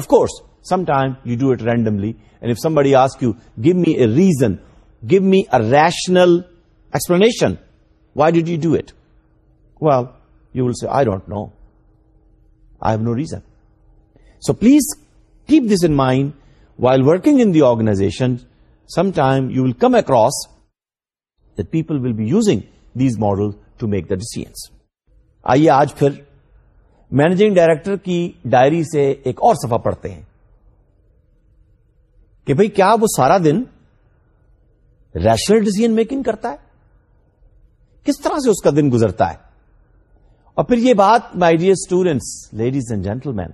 of course some time you do it randomly and if somebody ask you give me a reason give me a rational explanation why did you do it well you will see I don't know I have no reason so please keep this in mind working in the organization some time you will come across the people will be using these model to make the decisions آئیے آج پھر managing director کی diary سے ایک اور صفحہ پڑھتے ہیں کہ بھئی کیا وہ سارا دن ریشنل ڈیسیجن میکنگ کرتا ہے کس طرح سے اس کا دن گزرتا ہے اور پھر یہ بات my dear students ladies and gentlemen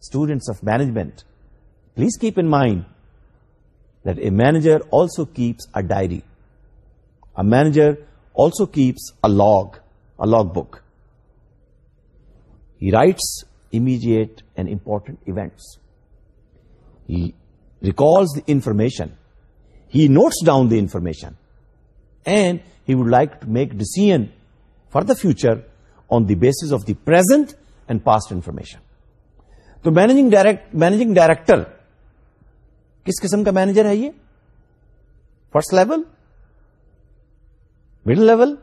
students of management Please keep in mind that a manager also keeps a diary. A manager also keeps a logbook. He writes immediate and important events. He recalls the information. He notes down the information. And he would like to make decision for the future on the basis of the present and past information. So managing director کس قسم کا manager ہے یہ first level middle level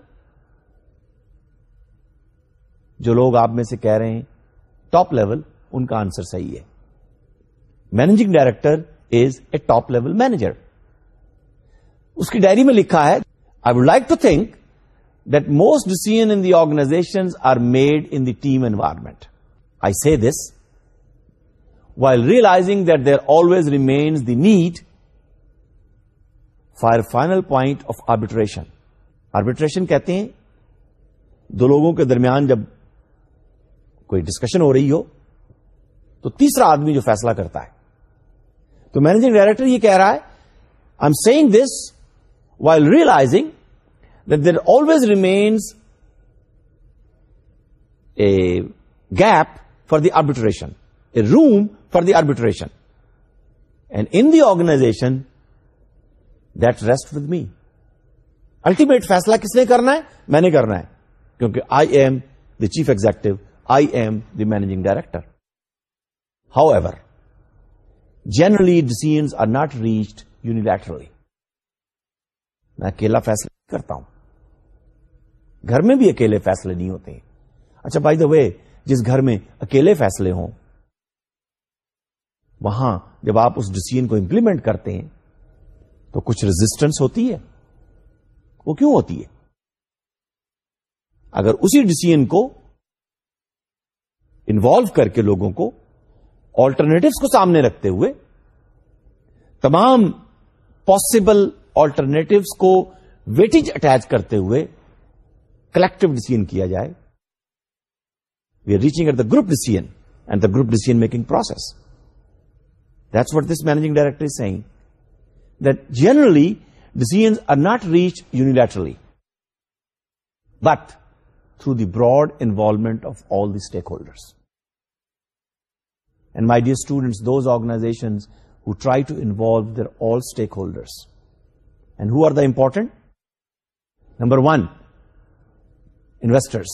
جو لوگ آپ میں سے کہہ رہے ہیں ٹاپ لیول ان کا آنسر صحیح ہے managing director is a top level manager اس کی ڈائری میں لکھا ہے I would like to think that most ڈیسیژ in the organization are made in the team environment I see this while realising that there always remains the need for final point of arbitration arbitration کہتے ہیں دو لوگوں کے درمیان جب کوئی discussion ہو رہی ہو تو تیسرا آدمی جو فیصلہ کرتا ہے تو مینیجنگ ڈائریکٹر یہ کہہ رہا ہے I am seeing this while realising that there always remains a gap for the arbitration a room the arbitration and in the organization that rest with me ultimate فیصلہ کس نے کرنا ہے میں نے کرنا ہے کیونکہ I am the chief executive I am the managing director however generally ڈیسیژ are not reached unilaterally میں اکیلا فیصلہ کرتا ہوں گھر میں بھی اکیلے فیصلے نہیں ہوتے اچھا بائی دا وے جس گھر میں اکیلے فیصلے ہوں وہاں جب آپ اس ڈسیزن کو امپلیمنٹ کرتے ہیں تو کچھ ریزسٹنس ہوتی ہے وہ کیوں ہوتی ہے اگر اسی ڈسیزن کو انوالو کر کے لوگوں کو آلٹرنیٹوس کو سامنے رکھتے ہوئے تمام پاسبل آلٹرنیٹوس کو ویٹج اٹیچ کرتے ہوئے کلیکٹو ڈسیزن کیا جائے we are reaching at the group decision and the group decision making process That's what this managing director is saying, that generally decisions are not reached unilaterally, but through the broad involvement of all the stakeholders. And my dear students, those organizations who try to involve their all stakeholders, and who are the important? Number one, investors.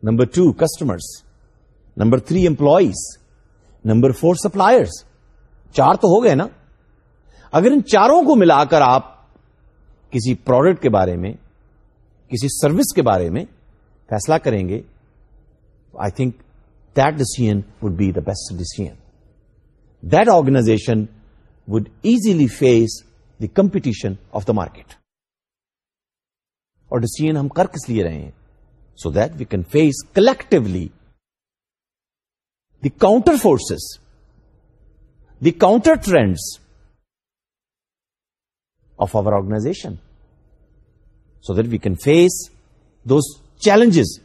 Number two, customers. Number three, employees. Number four, suppliers. چار تو ہو گئے نا اگر ان چاروں کو ملا کر آپ کسی پروڈکٹ کے بارے میں کسی سروس کے بارے میں فیصلہ کریں گے I think that decision would be the best that organization would easily face the competition of the market اور ڈیسیژ ہم کر کس لیے رہے ہیں so that we can face collectively the counter forces the counter trends of our organization, so that we can face those challenges.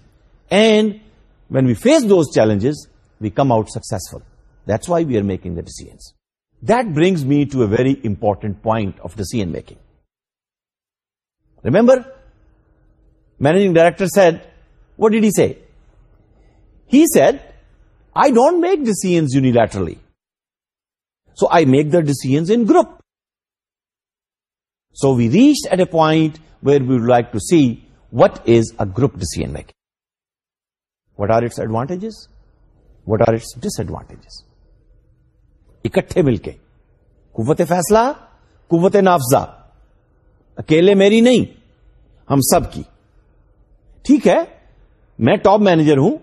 And when we face those challenges, we come out successful. That's why we are making the decisions. That brings me to a very important point of decision making. Remember, managing director said, what did he say? He said, I don't make decisions unilaterally. So I make the decision in group so we reach at a point where we would like to see what is a group decision making what are its advantages what are its disadvantages اکٹھے مل کے قوت فیصلہ قوت نافذہ اکیلے میری نہیں ہم سب کی ٹھیک ہے میں ٹاپ مینیجر ہوں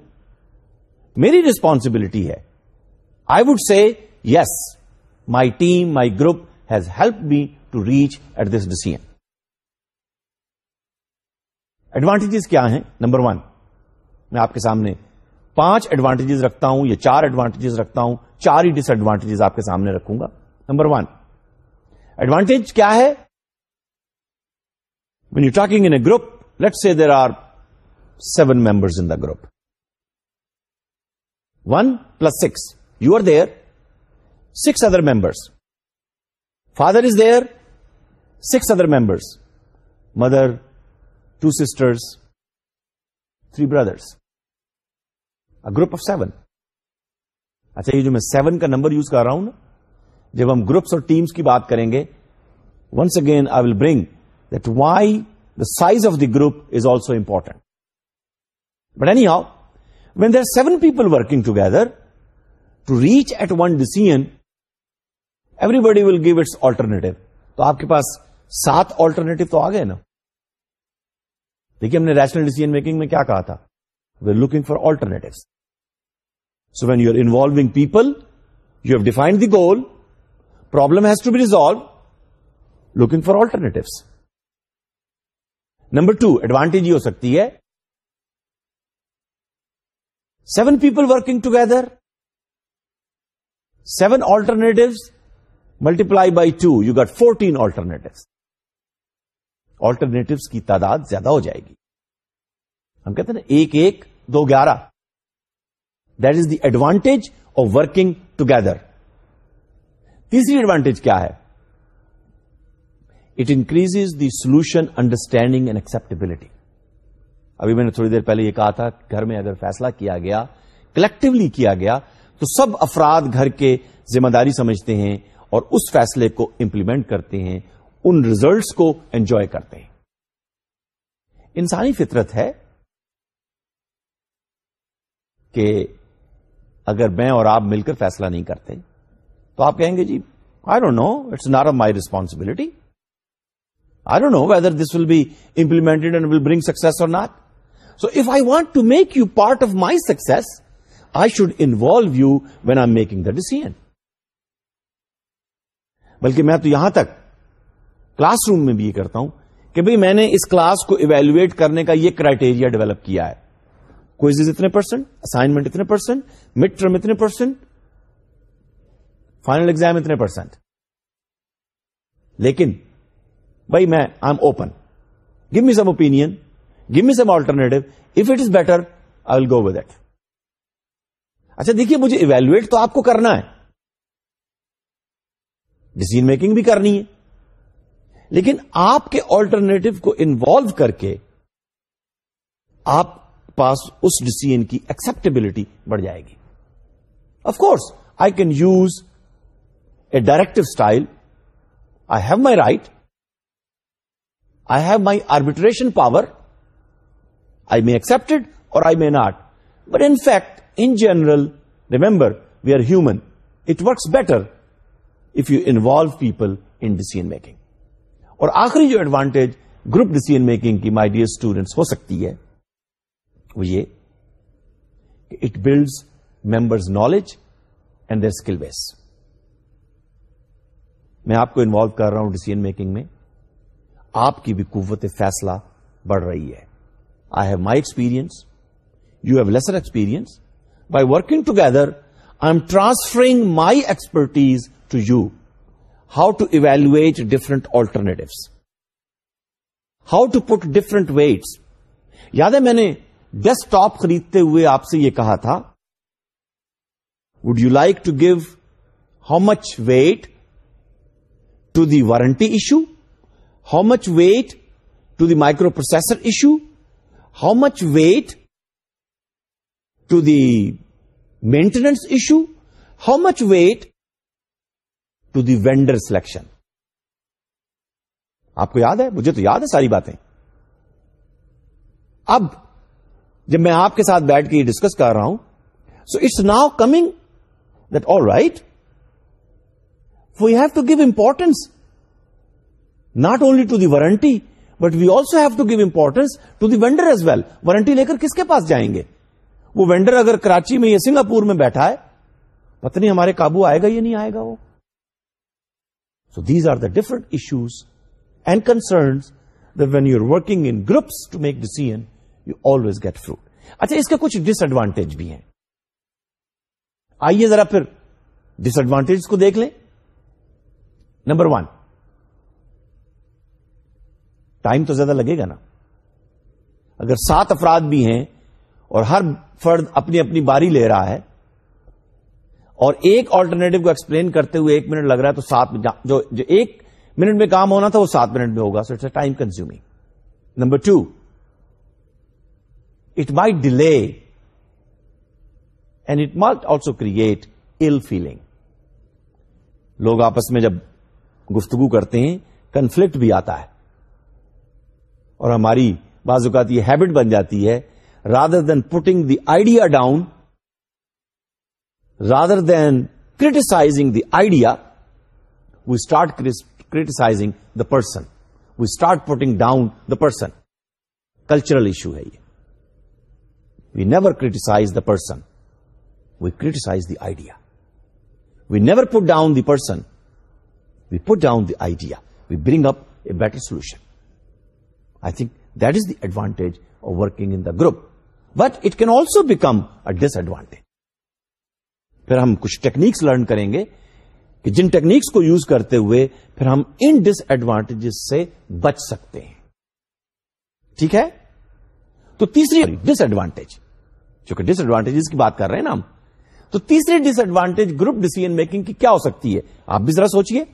میری ریسپانسبلٹی ہے I would say yes my team my group has help me to reach at this decision advantages کیا ہیں نمبر ون میں آپ کے سامنے پانچ ایڈوانٹیجز رکھتا ہوں یا چار ایڈوانٹیجز رکھتا ہوں چار ہی ڈس ایڈوانٹیجز آپ کے سامنے رکھوں گا نمبر ون ایڈوانٹیج کیا ہے when you talking in a group let see there are seven members in the group one plus six you are there six other members father is there six other members mother two sisters three brothers a group of seven اچھا یہ جو میں seven کا number use کر رہا ہوں نا جب ہم گروپس اور ٹیمس کی بات کریں گے once again I will bring that why the size of the group is also important but anyhow when there seven people working together to reach at one decision everybody will give its alternative تو آپ کے پاس سات alternative تو آ گئے نا دیکھیے ہم نے ریشنل ڈیسیزن میکنگ میں کیا کہا تھا we are looking for alternative so when you are involving people you have defined the goal problem has to be resolve looking for alternatives number two advantage یہ ہو سکتی ہے seven people working together seven alternatives multiply by two you get fourteen alternatives alternatives کی تعداد زیادہ ہو جائے گی ہم کہتے ہیں نا ایک دو گیارہ that is the advantage of working together تیسری ایڈوانٹیج کیا ہے it increase the solution understanding and acceptability ابھی میں نے تھوڑی دیر پہلے یہ کہا تھا گھر میں اگر فیصلہ کیا گیا کلیکٹولی کیا گیا تو سب افراد گھر کے ذمہ داری سمجھتے ہیں اور اس فیصلے کو امپلیمنٹ کرتے ہیں ان ریزلٹس کو انجوائے کرتے ہیں انسانی فطرت ہے کہ اگر میں اور آپ مل کر فیصلہ نہیں کرتے تو آپ کہیں گے جی I don't know it's not of my responsibility I don't know whether this will be implement and will bring success اور not so if I want to make you part of my success I should involve you when I making the decision بلکہ میں تو یہاں تک class room میں بھی یہ کرتا ہوں کہ بھئی میں نے اس کلاس کو ایویلویٹ کرنے کا یہ کرائٹیریا ڈیولپ کیا ہے کوئزز اتنے پرسینٹ اسائنمنٹ اتنے پرسینٹ مڈ ٹرم اتنے پرسینٹ فائنل ایگزام اتنے پرسینٹ لیکن بھائی میں I am open give me some opinion give me some alternative if it is better I will go wait اچھا دیکھیے مجھے ایویلویٹ تو آپ کو کرنا ہے ڈسیزن میکنگ بھی کرنی ہے لیکن آپ کے آلٹرنیٹو کو انوالو کر کے آپ پاس اس ڈسیزن کی ایکسپٹیبلٹی بڑھ جائے گی of course I can use a directive style I have my right I have my arbitration power I may accept اور I may not but in fact in general remember we are human it works better you involve people in decision making اور آخری جو advantage group decision making کی my dear students ہو سکتی ہے وہ یہ کہ it builds members knowledge and their skill base میں آپ کو انوالو کر رہا ہوں ڈیسیجن میکنگ میں آپ کی بھی قوت فیصلہ بڑھ رہی ہے I have my experience you have lesser experience by working together transferring my expertise to you how to evaluate different alternate how to put different weights یاد ہے میں نے ڈیسک ٹاپ خریدتے ہوئے آپ سے یہ کہا تھا would you like to give how much weight to the warranty issue how much weight to the microprocessor issue how much weight to the maintenance issue how much weight to the vendor selection آپ کو یاد ہے مجھے تو یاد ہے ساری باتیں اب جب میں آپ کے ساتھ بیٹھ کے یہ ڈسکس کر رہا ہوں so it's now coming that all right we have to give importance not only to the warranty but we also have to give importance to the vendor as well warranty لے کر کس کے پاس جائیں گے وہ وینڈر اگر کراچی میں یا سنگاپور میں بیٹھا ہے پتہ نہیں ہمارے قابو آئے گا یا نہیں آئے گا وہ so these are the different issues and concerns when you working in groups to make decision you always get fruit اچھا اس کے کچھ ڈس ایڈوانٹیج بھی ہیں آئیے ذرا پھر ڈس ایڈوانٹیج کو دیکھ لیں نمبر ون ٹائم تو زیادہ لگے گا نا اگر سات افراد بھی ہیں اور ہر فرد اپنی اپنی باری لے رہا ہے اور ایک آلٹرنیٹو کو ایکسپلین کرتے ہوئے ایک منٹ لگ رہا ہے تو سات جو, جو ایک منٹ میں کام ہونا تھا وہ سات منٹ میں ہوگا so it's a time consume number two it might delay and it might also create ill feeling لوگ آپس میں جب گفتگو کرتے ہیں کنفلکٹ بھی آتا ہے اور ہماری بعض اوقات یہ ہیبٹ بن جاتی ہے rather than putting the idea down, rather than criticizing the idea, we start criticizing the person. We start putting down the person. Cultural issue hai ye. We never criticize the person. We criticize the idea. We never put down the person. We put down the idea. We bring up a better solution. I think that is the advantage of working in the group. But it can also become a disadvantage پھر ہم کچھ techniques learn کریں گے کہ جن techniques کو use کرتے ہوئے پھر ہم ان ڈس ایڈوانٹیجز سے بچ سکتے ہیں ٹھیک ہے تو تیسری ڈس ایڈوانٹیج چونکہ ڈس ایڈوانٹیج کی بات کر رہے ہیں نا ہم تو تیسری disadvantage group decision making کی کیا ہو سکتی ہے آپ بھی ذرا سوچیے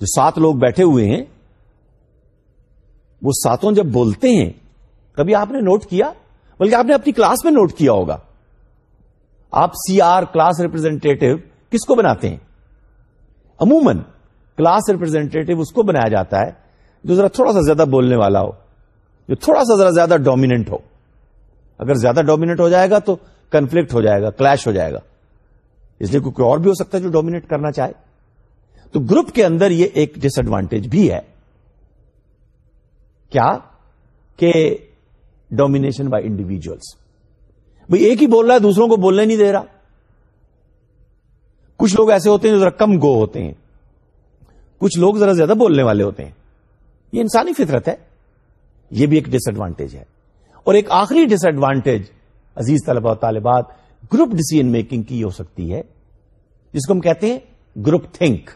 جو سات لوگ بیٹھے ہوئے ہیں وہ ساتوں جب بولتے ہیں کبھی آپ نے نوٹ کیا بلکہ آپ نے اپنی کلاس میں نوٹ کیا ہوگا آپ سی آر کلاس ریپرزینٹیو کس کو بناتے ہیں عموماً کلاس ریپرزینٹیو اس کو بنایا جاتا ہے جو ذرا تھوڑا سا زیادہ بولنے والا ہو جو تھوڑا سا ذرا زیادہ ڈومیننٹ ہو اگر زیادہ ڈومیننٹ ہو جائے گا تو کنفلکٹ ہو جائے گا کلش ہو جائے گا اس لیے کوئی اور بھی ہو سکتا ہے جو ڈومینیٹ کرنا چاہے تو گروپ کے اندر یہ ایک ڈس ایڈوانٹیج بھی ہے کیا کہ ڈومینیشن بائی انڈیویجلس بھائی ایک ہی بول رہا ہے دوسروں کو بولنے نہیں دے رہا کچھ لوگ ایسے ہوتے ہیں جو ذرا کم گو ہوتے ہیں کچھ لوگ ذرا زیادہ بولنے والے ہوتے ہیں یہ انسانی فطرت ہے یہ بھی ایک ڈس ایڈوانٹیج ہے اور ایک آخری ڈس ایڈوانٹیج عزیز طلبہ طالبات گروپ ڈسیزن میکنگ کی ہو سکتی ہے جس کو ہم کہتے ہیں گروپ تھنک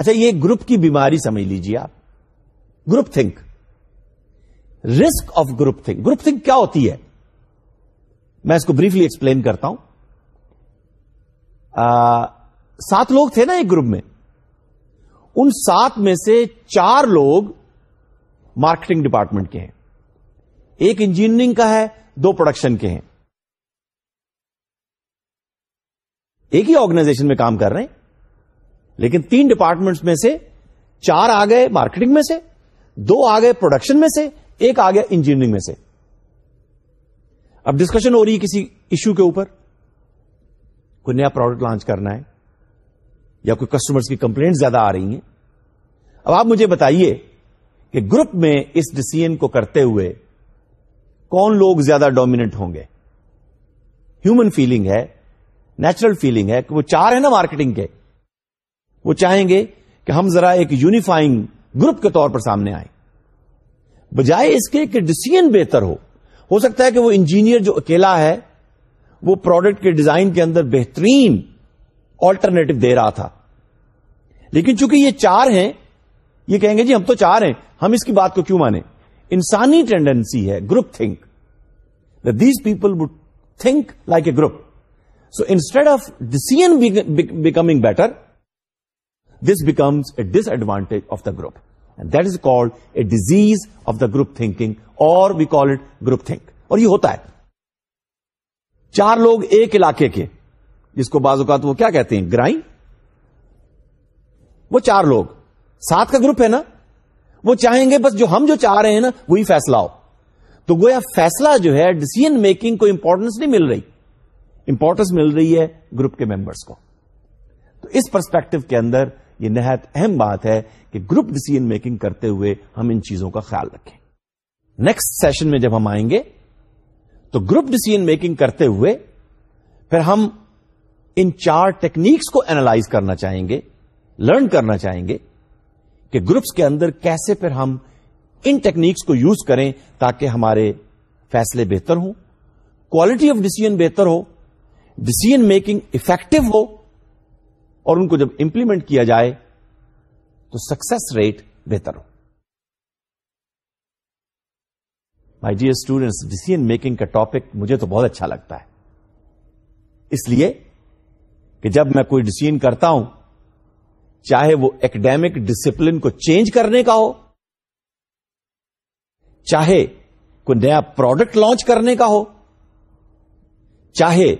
اچھا یہ گروپ کی بیماری سمجھ لیجیے آپ group think risk of group think group think کیا ہوتی ہے میں اس کو بریفلی ایکسپلین کرتا ہوں سات لوگ تھے نا ایک گروپ میں ان سات میں سے چار لوگ مارکیٹنگ ڈپارٹمنٹ کے ہیں ایک انجینئرنگ کا ہے دو پروڈکشن کے ہیں ایک ہی آرگنائزیشن میں کام کر رہے ہیں لیکن تین ڈپارٹمنٹس میں سے چار آ گئے مارکیٹنگ میں سے دو آ گئے پروڈکشن میں سے ایک آ گیا انجینئرنگ میں سے اب ڈسکشن ہو رہی ہے کسی ایشو کے اوپر کوئی نیا پروڈکٹ لانچ کرنا ہے یا کوئی کسٹمر کی کمپلینٹ زیادہ آ رہی ہیں اب آپ مجھے بتائیے کہ گروپ میں اس ڈسیزن کو کرتے ہوئے کون لوگ زیادہ ڈومینٹ ہوں گے ہیومن فیلنگ ہے نیچرل فیلنگ ہے کہ وہ چار ہیں نا مارکیٹنگ کے وہ چاہیں گے کہ ہم ذرا ایک یونیفائنگ گروپ کے طور پر سامنے آئیں بجائے اس کے کہ ڈسیزن بہتر ہو ہو سکتا ہے کہ وہ انجینئر جو اکیلا ہے وہ پروڈکٹ کے ڈیزائن کے اندر بہترین آلٹرنیٹو دے رہا تھا لیکن چونکہ یہ چار ہیں یہ کہیں گے جی ہم تو چار ہیں ہم اس کی بات کو کیوں مانیں انسانی ٹینڈنسی ہے group think the these people would think like a group so instead of decision becoming better this becomes a disadvantage of the group disease of the group thinking اور بی کال گروپ تھنک اور یہ ہوتا ہے چار لوگ ایک علاقے کے جس کو بعض اوقات وہ کیا کہتے ہیں گرائن وہ چار لوگ سات کا گروپ ہے نا وہ چاہیں گے بس جو ہم جو چاہ رہے ہیں نا وہی فیصلہ ہو تو گویا فیصلہ جو ہے ڈسیزن میکنگ کو امپورٹنس نہیں مل رہی امپورٹنس مل رہی ہے گروپ کے ممبرس کو تو اس پرسپیکٹو کے اندر یہ نہایت اہم بات ہے کہ گروپ ڈسیزن میکنگ کرتے ہوئے ہم ان چیزوں کا خیال رکھیں نیکسٹ سیشن میں جب ہم آئیں گے تو گروپ ڈسیزن میکنگ کرتے ہوئے پھر ہم ان چار ٹیکنیکس کو اینالائز کرنا چاہیں گے لرن کرنا چاہیں گے کہ گروپس کے اندر کیسے پھر ہم ان ٹیکنیکس کو یوز کریں تاکہ ہمارے فیصلے بہتر ہوں کوالٹی آف ڈسیزن بہتر ہو ڈسیزن میکنگ افیکٹو ہو اور ان کو جب امپلیمنٹ کیا جائے تو سکسس ریٹ بہتر ہو my dear students decision making کا ٹاپک مجھے تو بہت اچھا لگتا ہے اس لیے کہ جب میں کوئی ڈسیزن کرتا ہوں چاہے وہ اکڈیمک ڈسپلن کو چینج کرنے کا ہو چاہے کوئی نیا پروڈکٹ لانچ کرنے کا ہو چاہے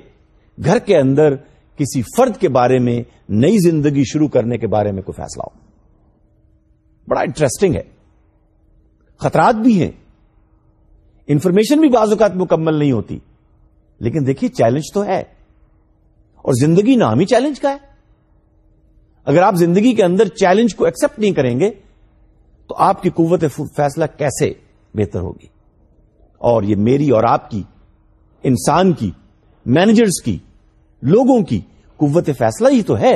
گھر کے اندر کسی فرد کے بارے میں نئی زندگی شروع کرنے کے بارے میں کوئی فیصلہ ہو بڑا انٹرسٹنگ ہے خطرات بھی ہیں انفارمیشن بھی بعض اوقات مکمل نہیں ہوتی لیکن دیکھیے چیلنج تو ہے اور زندگی نامی چیلنج کا ہے اگر آپ زندگی کے اندر چیلنج کو ایکسپٹ نہیں کریں گے تو آپ کی قوت فیصلہ کیسے بہتر ہوگی اور یہ میری اور آپ کی انسان کی مینیجرز کی لوگوں کی قوت فیصلہ ہی تو ہے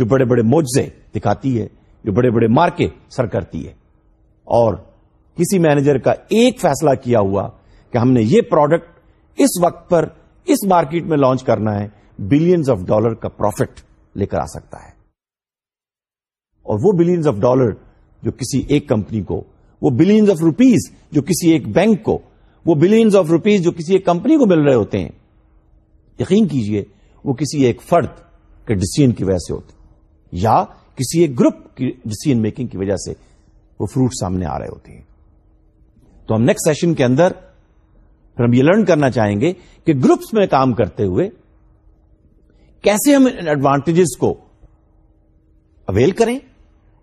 جو بڑے بڑے موجے دکھاتی ہے جو بڑے بڑے مارکے سر کرتی ہے اور کسی مینیجر کا ایک فیصلہ کیا ہوا کہ ہم نے یہ پروڈکٹ اس وقت پر اس مارکیٹ میں لانچ کرنا ہے بلینز آف ڈالر کا پروفٹ لے کر آ سکتا ہے اور وہ بلینز آف ڈالر جو کسی ایک کمپنی کو وہ بلینز آف روپیز جو کسی ایک بینک کو وہ بلینز آف روپیز جو کسی ایک کمپنی کو مل رہے ہوتے ہیں یقین کیجئے وہ کسی ایک فرد کے ڈسیزن کی وجہ سے ہوتی یا کسی ایک گروپ کی ڈسیزن میکنگ کی وجہ سے وہ فروٹ سامنے آ رہے ہوتے ہیں تو ہم نیکسٹ سیشن کے اندر پھر ہم یہ لرن کرنا چاہیں گے کہ گروپس میں کام کرتے ہوئے کیسے ہم ایڈوانٹیجز کو اویل کریں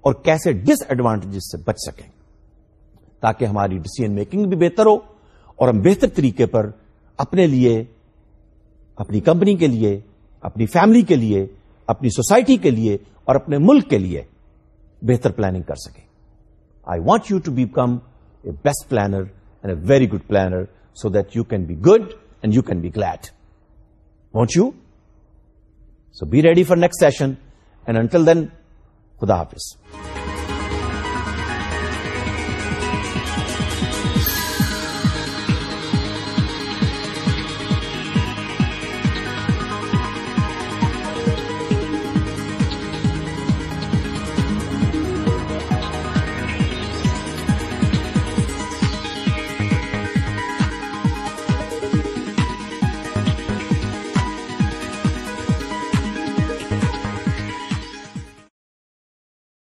اور کیسے ڈس ایڈوانٹیجز سے بچ سکیں تاکہ ہماری ڈسیزن میکنگ بھی بہتر ہو اور ہم بہتر طریقے پر اپنے لیے اپنی کمپنی کے لیے اپنی فیملی کے لیے اپنی سوسائٹی کے لیے اور اپنے ملک کے لیے بہتر پلاننگ کر سکیں I want you to become a best planner and a very good planner so that you can be good and you can be glad want you so be ready for next session and until then خدا حافظ